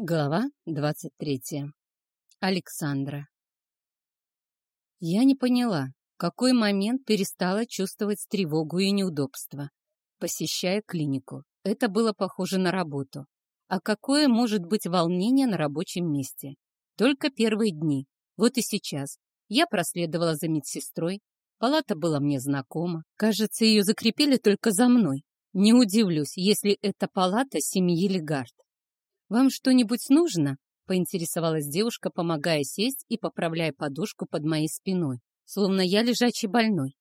Глава 23. Александра. Я не поняла, в какой момент перестала чувствовать тревогу и неудобство, посещая клинику. Это было похоже на работу. А какое может быть волнение на рабочем месте? Только первые дни. Вот и сейчас. Я проследовала за медсестрой. Палата была мне знакома. Кажется, ее закрепили только за мной. Не удивлюсь, если это палата семьи Легард. «Вам что-нибудь нужно?» — поинтересовалась девушка, помогая сесть и поправляя подушку под моей спиной, словно я лежачий больной.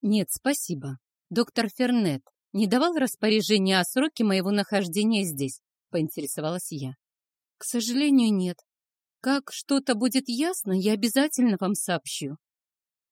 «Нет, спасибо. Доктор Фернет не давал распоряжения о сроке моего нахождения здесь?» — поинтересовалась я. «К сожалению, нет. Как что-то будет ясно, я обязательно вам сообщу».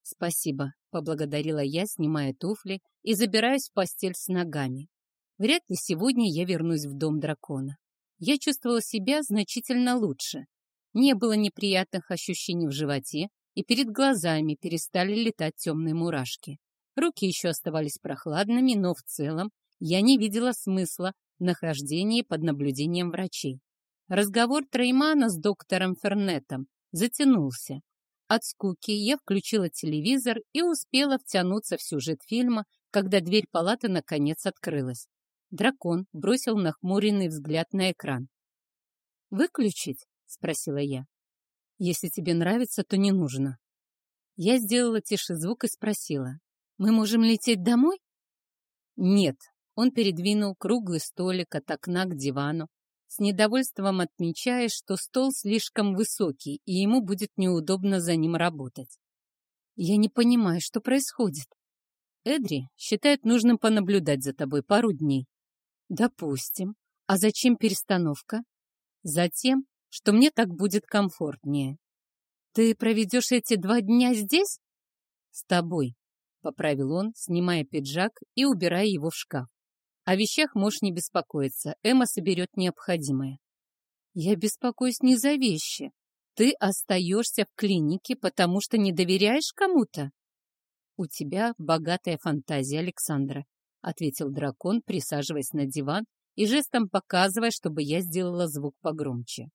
«Спасибо», — поблагодарила я, снимая туфли и забираясь в постель с ногами. Вряд ли сегодня я вернусь в дом дракона я чувствовала себя значительно лучше. Не было неприятных ощущений в животе, и перед глазами перестали летать темные мурашки. Руки еще оставались прохладными, но в целом я не видела смысла в нахождении под наблюдением врачей. Разговор Треймана с доктором Фернетом затянулся. От скуки я включила телевизор и успела втянуться в сюжет фильма, когда дверь палаты наконец открылась. Дракон бросил нахмуренный взгляд на экран. «Выключить?» — спросила я. «Если тебе нравится, то не нужно». Я сделала тише звук и спросила. «Мы можем лететь домой?» «Нет». Он передвинул круглый столик от окна к дивану, с недовольством отмечая, что стол слишком высокий, и ему будет неудобно за ним работать. «Я не понимаю, что происходит». «Эдри считает нужным понаблюдать за тобой пару дней. Допустим. А зачем перестановка? Затем, что мне так будет комфортнее. Ты проведешь эти два дня здесь? С тобой, поправил он, снимая пиджак и убирая его в шкаф. О вещах можешь не беспокоиться, Эмма соберет необходимое. Я беспокоюсь не за вещи. Ты остаешься в клинике, потому что не доверяешь кому-то? У тебя богатая фантазия, Александра ответил дракон, присаживаясь на диван и жестом показывая, чтобы я сделала звук погромче.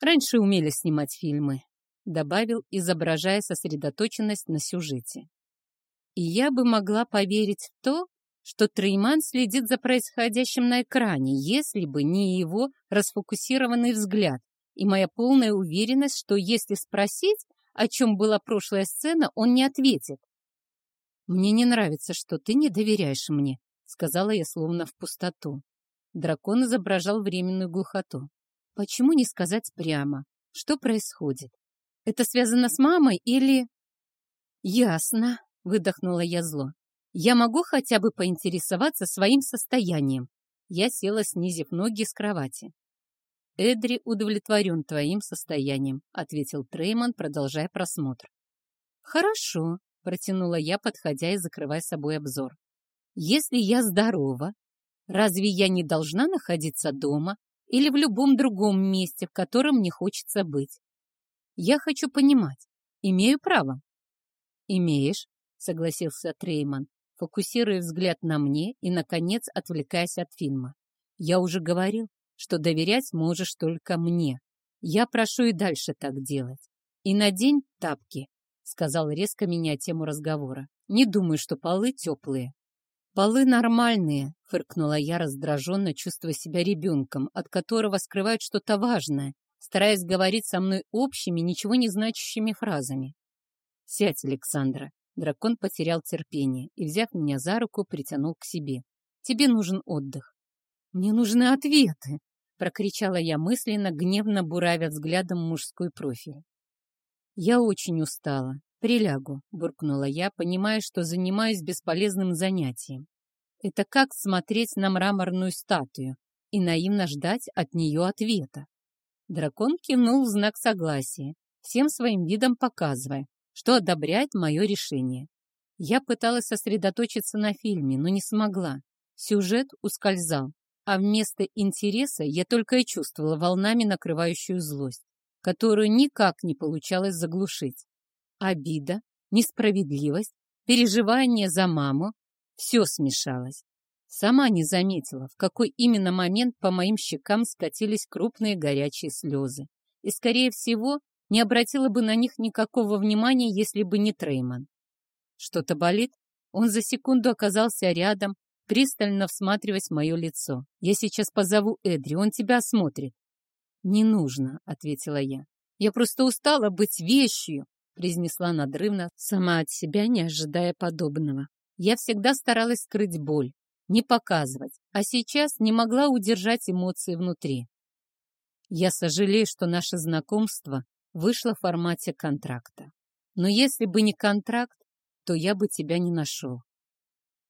Раньше умели снимать фильмы, добавил, изображая сосредоточенность на сюжете. И я бы могла поверить в то, что Трейман следит за происходящим на экране, если бы не его расфокусированный взгляд и моя полная уверенность, что если спросить, о чем была прошлая сцена, он не ответит. «Мне не нравится, что ты не доверяешь мне», — сказала я словно в пустоту. Дракон изображал временную глухоту. «Почему не сказать прямо? Что происходит? Это связано с мамой или...» «Ясно», — выдохнула я зло. «Я могу хотя бы поинтересоваться своим состоянием?» Я села, снизив ноги с кровати. «Эдри удовлетворен твоим состоянием», — ответил Трейман, продолжая просмотр. «Хорошо», протянула я, подходя и закрывая собой обзор. Если я здорова, разве я не должна находиться дома или в любом другом месте, в котором мне хочется быть? Я хочу понимать, имею право. Имеешь, согласился Трейман, фокусируя взгляд на мне и, наконец, отвлекаясь от фильма. Я уже говорил, что доверять можешь только мне. Я прошу и дальше так делать. И надень тапки, сказал резко меняя тему разговора. «Не думаю, что полы теплые». «Полы нормальные», — фыркнула я раздраженно, чувствуя себя ребенком, от которого скрывают что-то важное, стараясь говорить со мной общими, ничего не значащими фразами. «Сядь, Александра». Дракон потерял терпение и, взяв меня за руку, притянул к себе. «Тебе нужен отдых». «Мне нужны ответы», — прокричала я мысленно, гневно буравя взглядом мужской профиль. «Я очень устала. Прилягу», — буркнула я, понимая, что занимаюсь бесполезным занятием. Это как смотреть на мраморную статую и наивно ждать от нее ответа. Дракон кивнул в знак согласия, всем своим видом показывая, что одобряет мое решение. Я пыталась сосредоточиться на фильме, но не смогла. Сюжет ускользал, а вместо интереса я только и чувствовала волнами накрывающую злость которую никак не получалось заглушить. Обида, несправедливость, переживание за маму — все смешалось. Сама не заметила, в какой именно момент по моим щекам скатились крупные горячие слезы. И, скорее всего, не обратила бы на них никакого внимания, если бы не Трейман. Что-то болит? Он за секунду оказался рядом, пристально всматриваясь в мое лицо. «Я сейчас позову Эдри, он тебя осмотрит». «Не нужно», — ответила я. «Я просто устала быть вещью», — произнесла надрывно, сама от себя не ожидая подобного. Я всегда старалась скрыть боль, не показывать, а сейчас не могла удержать эмоции внутри. Я сожалею, что наше знакомство вышло в формате контракта. Но если бы не контракт, то я бы тебя не нашел.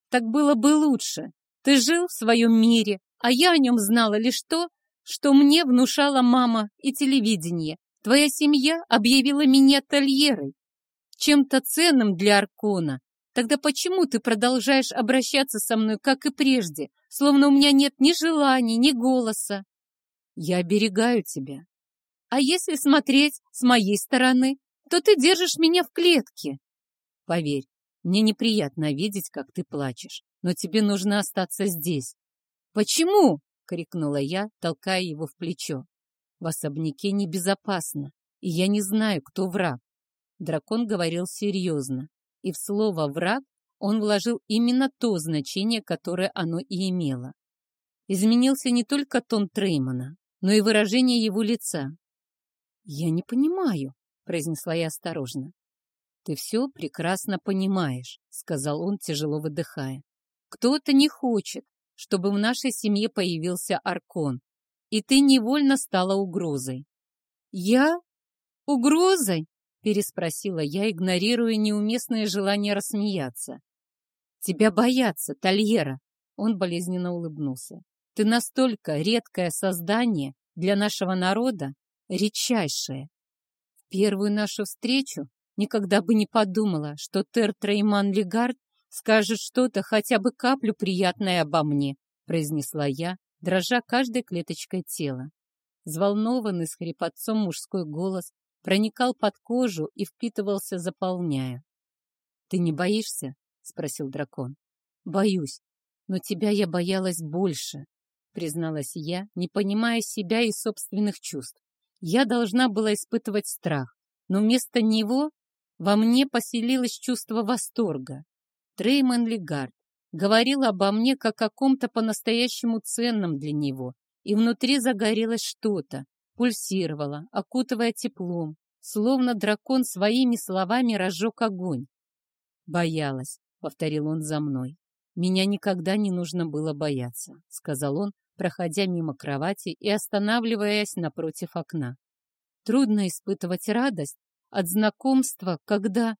Так было бы лучше. Ты жил в своем мире, а я о нем знала лишь то, что мне внушала мама и телевидение. Твоя семья объявила меня тольерой, чем-то ценным для Аркона. Тогда почему ты продолжаешь обращаться со мной, как и прежде, словно у меня нет ни желаний, ни голоса? Я оберегаю тебя. А если смотреть с моей стороны, то ты держишь меня в клетке. Поверь, мне неприятно видеть, как ты плачешь, но тебе нужно остаться здесь. Почему? Крикнула я, толкая его в плечо. В особняке небезопасно, и я не знаю, кто враг. Дракон говорил серьезно, и в слово «враг» он вложил именно то значение, которое оно и имело. Изменился не только тон Треймана, но и выражение его лица. «Я не понимаю», — произнесла я осторожно. «Ты все прекрасно понимаешь», — сказал он, тяжело выдыхая. «Кто-то не хочет, чтобы в нашей семье появился Аркон, и ты невольно стала угрозой». «Я? Угрозой?» — переспросила я, игнорируя неуместное желание рассмеяться. «Тебя боятся, Тольера!» — он болезненно улыбнулся. «Ты настолько редкое создание для нашего народа, редчайшее. В первую нашу встречу Никогда бы не подумала, что Тер Трейман Легард скажет что-то, хотя бы каплю приятное обо мне, произнесла я, дрожа каждой клеточкой тела. Взволнованный с хрипотцом мужской голос проникал под кожу и впитывался, заполняя. «Ты не боишься?» — спросил дракон. «Боюсь, но тебя я боялась больше», — призналась я, не понимая себя и собственных чувств. Я должна была испытывать страх, но вместо него во мне поселилось чувство восторга. Трейман Легард говорил обо мне как о ком-то по-настоящему ценном для него, и внутри загорелось что-то, пульсировало, окутывая теплом, словно дракон своими словами разжег огонь. «Боялась», — повторил он за мной. «Меня никогда не нужно было бояться», — сказал он, проходя мимо кровати и останавливаясь напротив окна. «Трудно испытывать радость, от знакомства, когда...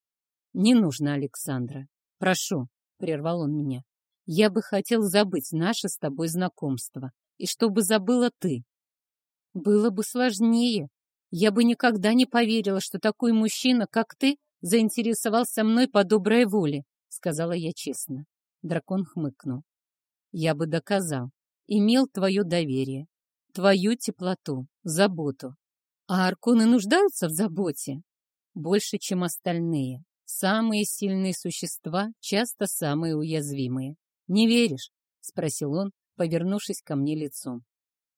Не нужно, Александра. Прошу, прервал он меня. Я бы хотел забыть наше с тобой знакомство, и чтобы забыла ты. Было бы сложнее. Я бы никогда не поверила, что такой мужчина, как ты, заинтересовался мной по доброй воле, сказала я честно. Дракон хмыкнул. Я бы доказал. Имел твое доверие, твою теплоту, заботу. А арконы нуждаются в заботе? больше, чем остальные. Самые сильные существа часто самые уязвимые. «Не веришь?» — спросил он, повернувшись ко мне лицом.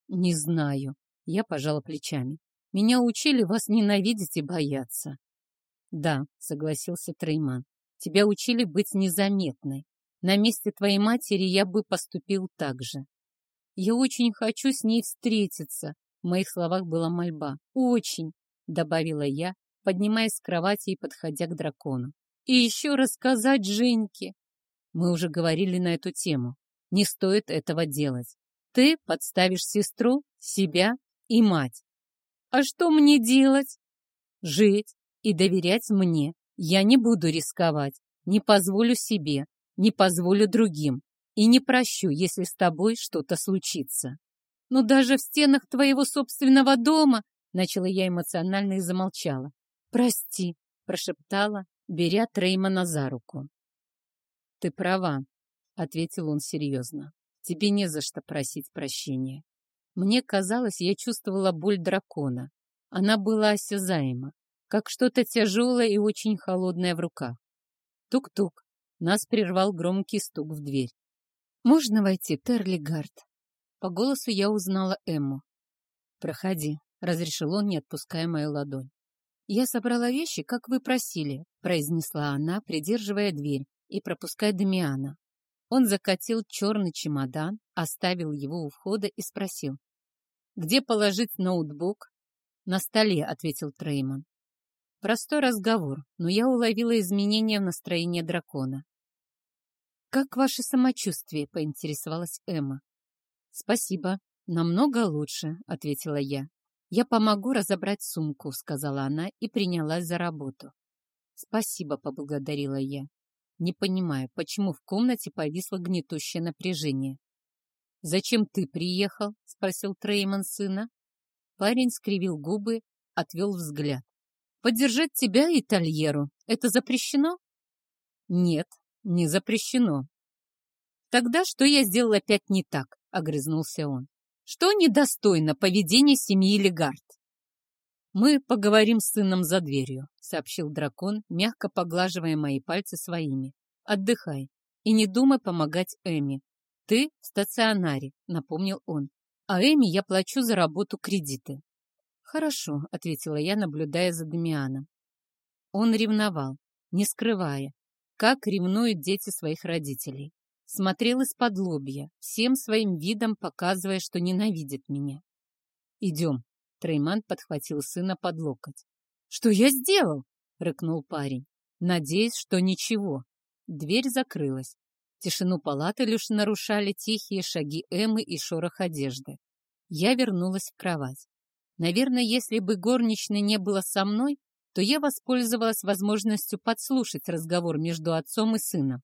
«Не знаю». Я пожала плечами. «Меня учили вас ненавидеть и бояться». «Да», — согласился Трейман. «Тебя учили быть незаметной. На месте твоей матери я бы поступил так же». «Я очень хочу с ней встретиться», — в моих словах была мольба. «Очень», — добавила я, поднимаясь с кровати и подходя к дракону. «И еще рассказать Женьке!» Мы уже говорили на эту тему. Не стоит этого делать. Ты подставишь сестру, себя и мать. А что мне делать? Жить и доверять мне. Я не буду рисковать, не позволю себе, не позволю другим и не прощу, если с тобой что-то случится. Но даже в стенах твоего собственного дома, начала я эмоционально и замолчала. «Прости», — прошептала, беря Треймана за руку. «Ты права», — ответил он серьезно. «Тебе не за что просить прощения. Мне казалось, я чувствовала боль дракона. Она была осязаема, как что-то тяжелое и очень холодное в руках. Тук-тук. Нас прервал громкий стук в дверь. «Можно войти, Терлигард?» По голосу я узнала Эмму. «Проходи», — разрешил он, не отпуская мою ладонь. «Я собрала вещи, как вы просили», — произнесла она, придерживая дверь и пропуская Дамиана. Он закатил черный чемодан, оставил его у входа и спросил. «Где положить ноутбук?» «На столе», — ответил Трейман. Простой разговор, но я уловила изменения в настроении дракона. «Как ваше самочувствие?» — поинтересовалась Эмма. «Спасибо. Намного лучше», — ответила я. «Я помогу разобрать сумку», — сказала она и принялась за работу. «Спасибо», — поблагодарила я. Не понимаю, почему в комнате повисло гнетущее напряжение. «Зачем ты приехал?» — спросил Трейман сына. Парень скривил губы, отвел взгляд. «Поддержать тебя и Тольеру — это запрещено?» «Нет, не запрещено». «Тогда что я сделал опять не так?» огрызнулся он. Что недостойно поведения семьи Легард. «Мы поговорим с сыном за дверью», — сообщил дракон, мягко поглаживая мои пальцы своими. «Отдыхай и не думай помогать Эми. Ты в стационаре», — напомнил он. «А Эми я плачу за работу кредиты». «Хорошо», — ответила я, наблюдая за Дамианом. Он ревновал, не скрывая, как ревнуют дети своих родителей смотрел из-под лобья, всем своим видом показывая, что ненавидит меня. «Идем», — Трейман подхватил сына под локоть. «Что я сделал?» — рыкнул парень. «Надеюсь, что ничего». Дверь закрылась. Тишину палаты лишь нарушали тихие шаги Эммы и шорох одежды. Я вернулась в кровать. Наверное, если бы горничной не было со мной, то я воспользовалась возможностью подслушать разговор между отцом и сыном.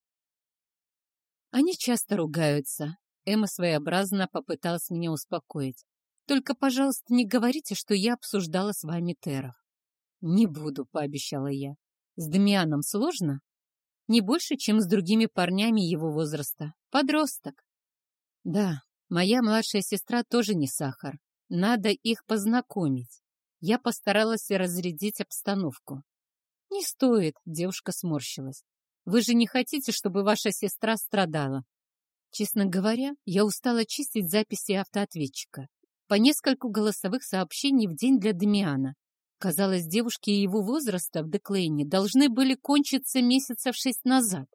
Они часто ругаются. Эмма своеобразно попыталась меня успокоить. Только, пожалуйста, не говорите, что я обсуждала с вами Теров. Не буду, пообещала я. С Дамианом сложно? Не больше, чем с другими парнями его возраста. Подросток. Да, моя младшая сестра тоже не сахар. Надо их познакомить. Я постаралась разрядить обстановку. Не стоит, девушка сморщилась. Вы же не хотите, чтобы ваша сестра страдала? Честно говоря, я устала чистить записи автоответчика. По нескольку голосовых сообщений в день для Дамиана. Казалось, девушки его возраста в Деклейне должны были кончиться месяцев шесть назад.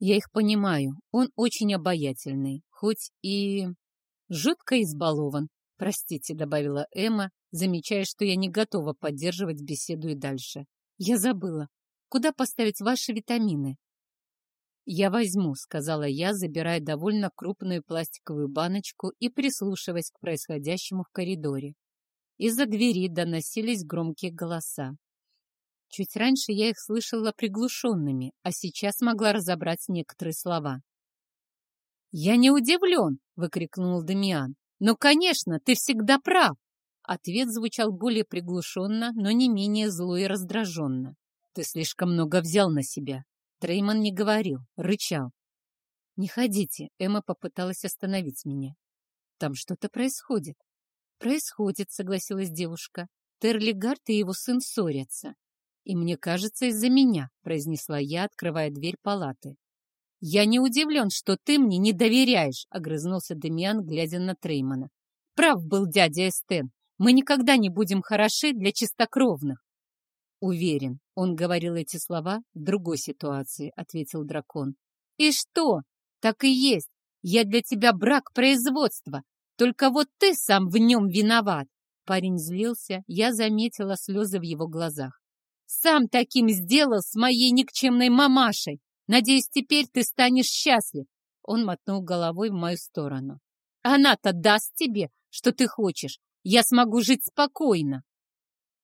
Я их понимаю, он очень обаятельный, хоть и... жутко избалован. Простите, добавила Эмма, замечая, что я не готова поддерживать беседу и дальше. Я забыла. Куда поставить ваши витамины?» «Я возьму», — сказала я, забирая довольно крупную пластиковую баночку и прислушиваясь к происходящему в коридоре. Из-за двери доносились громкие голоса. Чуть раньше я их слышала приглушенными, а сейчас могла разобрать некоторые слова. «Я не удивлен!» — выкрикнул Дамиан. «Ну, конечно, ты всегда прав!» Ответ звучал более приглушенно, но не менее зло и раздраженно. Ты слишком много взял на себя. Трейман не говорил, рычал. Не ходите, Эмма попыталась остановить меня. Там что-то происходит. Происходит, согласилась девушка. Терлигард и его сын ссорятся. И мне кажется, из-за меня, произнесла я, открывая дверь палаты. «Я не удивлен, что ты мне не доверяешь», — огрызнулся Демиан, глядя на Треймана. «Прав был дядя Эстен. Мы никогда не будем хороши для чистокровных». «Уверен, он говорил эти слова в другой ситуации», — ответил дракон. «И что? Так и есть. Я для тебя брак производства. Только вот ты сам в нем виноват». Парень злился, я заметила слезы в его глазах. «Сам таким сделал с моей никчемной мамашей. Надеюсь, теперь ты станешь счастлив». Он мотнул головой в мою сторону. «Она-то даст тебе, что ты хочешь. Я смогу жить спокойно».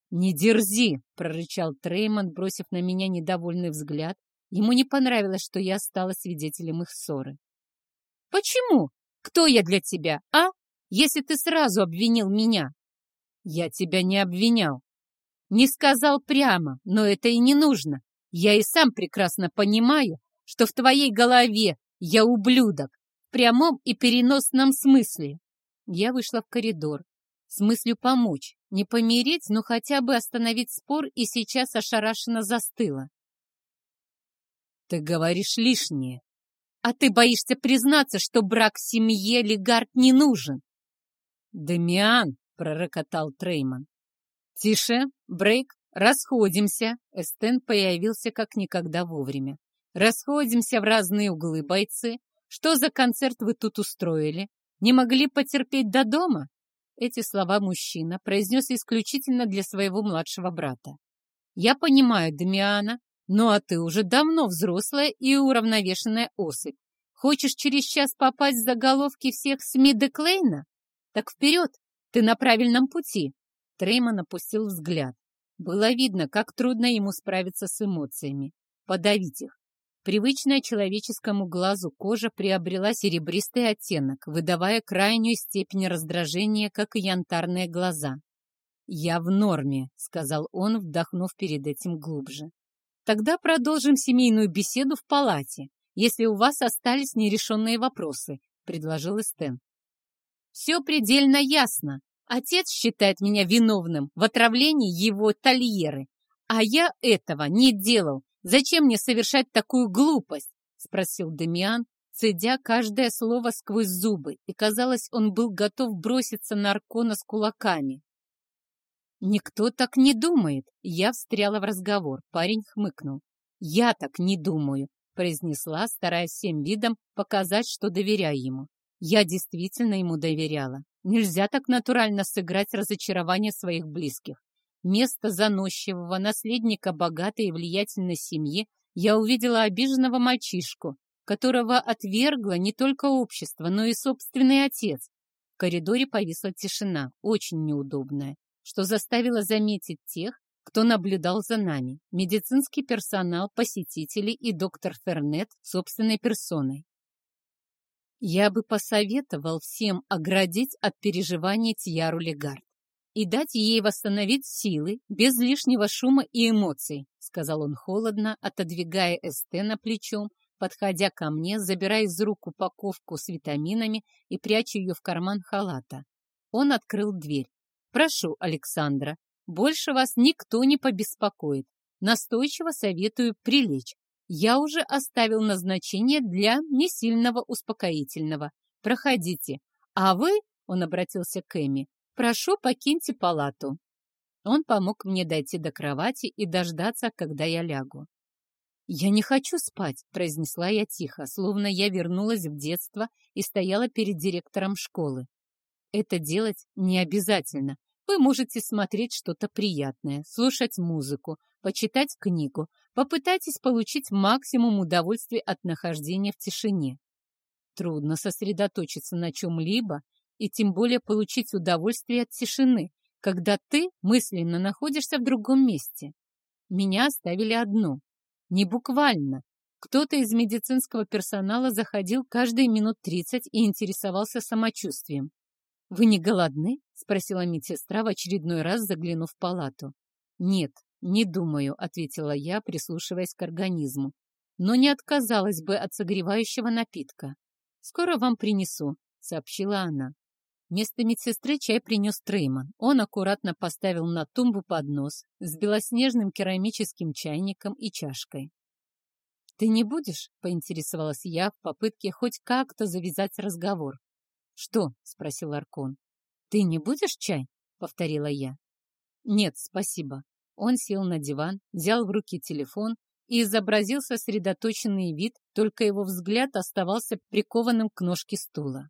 «Не дерзи!» — прорычал Треймон, бросив на меня недовольный взгляд. Ему не понравилось, что я стала свидетелем их ссоры. «Почему? Кто я для тебя, а? Если ты сразу обвинил меня?» «Я тебя не обвинял. Не сказал прямо, но это и не нужно. Я и сам прекрасно понимаю, что в твоей голове я ублюдок, в прямом и переносном смысле». Я вышла в коридор с мыслью помочь, не помирить, но хотя бы остановить спор, и сейчас ошарашенно застыла. «Ты говоришь лишнее». А ты боишься признаться, что брак семье Легард не нужен. «Дамиан!» — пророкотал Трейман. «Тише, Брейк, расходимся!» Эстен появился как никогда вовремя. «Расходимся в разные углы, бойцы. Что за концерт вы тут устроили? Не могли потерпеть до дома?» Эти слова мужчина произнес исключительно для своего младшего брата. «Я понимаю, Дамиана, ну а ты уже давно взрослая и уравновешенная особь. Хочешь через час попасть в заголовки всех СМИ Деклейна? Так вперед, ты на правильном пути!» Трейман опустил взгляд. Было видно, как трудно ему справиться с эмоциями, подавить их. Привычная человеческому глазу кожа приобрела серебристый оттенок, выдавая крайнюю степень раздражения, как и янтарные глаза. «Я в норме», — сказал он, вдохнув перед этим глубже. «Тогда продолжим семейную беседу в палате, если у вас остались нерешенные вопросы», — предложил Эстен. «Все предельно ясно. Отец считает меня виновным в отравлении его тольеры, а я этого не делал. Зачем мне совершать такую глупость?» — спросил Дамиан, цедя каждое слово сквозь зубы, и, казалось, он был готов броситься на Аркона с кулаками. «Никто так не думает!» Я встряла в разговор. Парень хмыкнул. «Я так не думаю!» произнесла, стараясь всем видом показать, что доверяю ему. Я действительно ему доверяла. Нельзя так натурально сыграть разочарование своих близких. Место заносчивого наследника богатой и влиятельной семьи я увидела обиженного мальчишку, которого отвергло не только общество, но и собственный отец. В коридоре повисла тишина, очень неудобная, что заставило заметить тех, кто наблюдал за нами, медицинский персонал, посетители и доктор Фернет собственной персоной. Я бы посоветовал всем оградить от переживаний Тьяру Легард и дать ей восстановить силы без лишнего шума и эмоций, сказал он холодно, отодвигая Эстена плечом, подходя ко мне, забирая из рук упаковку с витаминами и пряча ее в карман халата. Он открыл дверь. «Прошу, Александра, больше вас никто не побеспокоит. Настойчиво советую прилечь. Я уже оставил назначение для несильного успокоительного. Проходите. А вы, — он обратился к Эми, Прошу, покиньте палату. Он помог мне дойти до кровати и дождаться, когда я лягу. «Я не хочу спать», — произнесла я тихо, словно я вернулась в детство и стояла перед директором школы. «Это делать не обязательно. Вы можете смотреть что-то приятное, слушать музыку, почитать книгу, попытайтесь получить максимум удовольствия от нахождения в тишине. Трудно сосредоточиться на чем-либо, и тем более получить удовольствие от тишины, когда ты мысленно находишься в другом месте. Меня оставили одну. Не буквально. Кто-то из медицинского персонала заходил каждые минут тридцать и интересовался самочувствием. «Вы не голодны?» — спросила медсестра в очередной раз, заглянув в палату. «Нет, не думаю», — ответила я, прислушиваясь к организму. «Но не отказалась бы от согревающего напитка. Скоро вам принесу», — сообщила она. Вместо медсестры чай принес Трейман. Он аккуратно поставил на тумбу поднос с белоснежным керамическим чайником и чашкой. «Ты не будешь?» — поинтересовалась я в попытке хоть как-то завязать разговор. «Что?» — спросил Аркон. «Ты не будешь чай?» — повторила я. «Нет, спасибо». Он сел на диван, взял в руки телефон и изобразил сосредоточенный вид, только его взгляд оставался прикованным к ножке стула.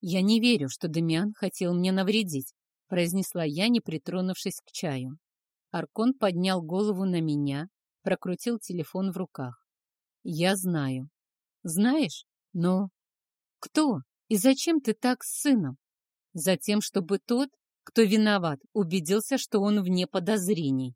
«Я не верю, что Дамиан хотел мне навредить», произнесла я, не притронувшись к чаю. Аркон поднял голову на меня, прокрутил телефон в руках. «Я знаю». «Знаешь? Но кто и зачем ты так с сыном?» «Затем, чтобы тот, кто виноват, убедился, что он вне подозрений».